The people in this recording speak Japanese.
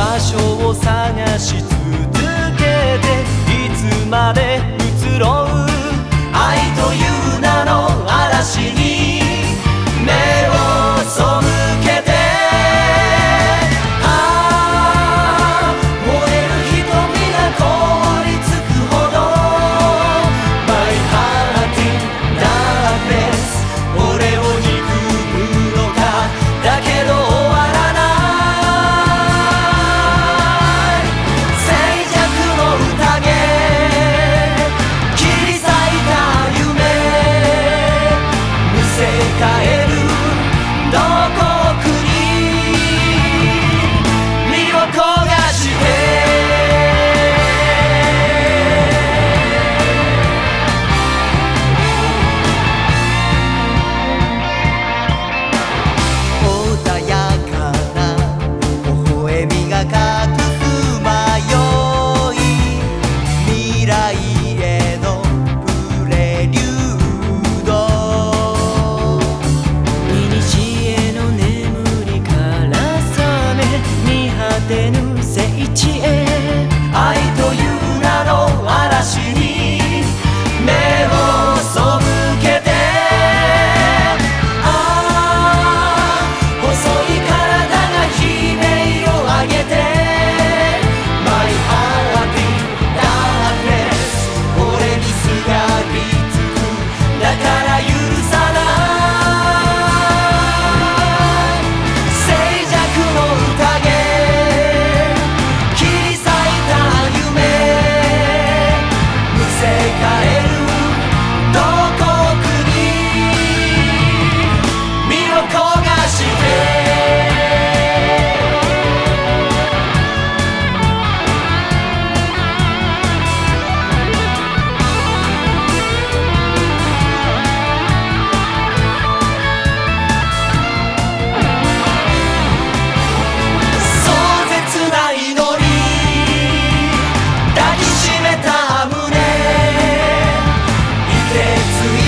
場所を探し続けていつまで移ろうえつ